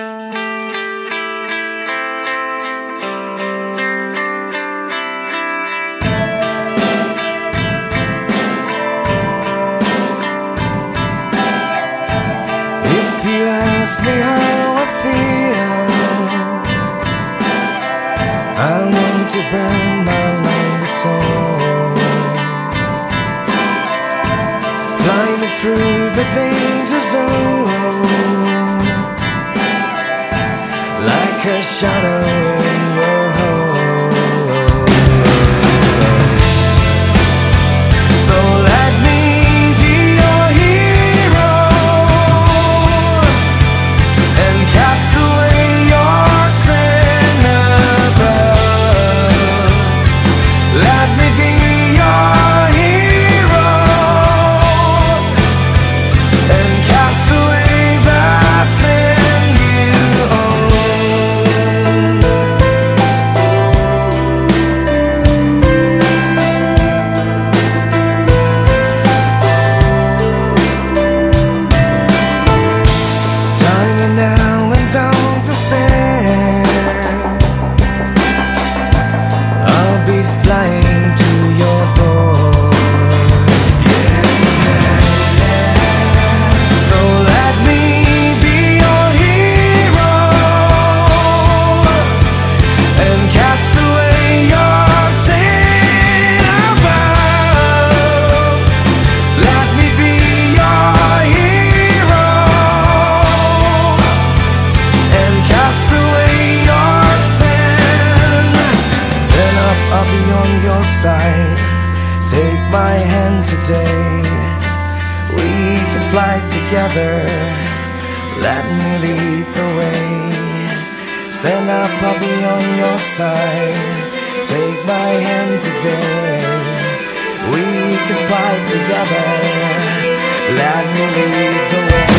If you ask me how I feel, I want to burn my lonely soul. Fly me through the danger zone, shadow your side. Take my hand today. We can fly together. Let me lead the way. Stand up, I'll be on your side. Take my hand today. We can fly together. Let me lead the way.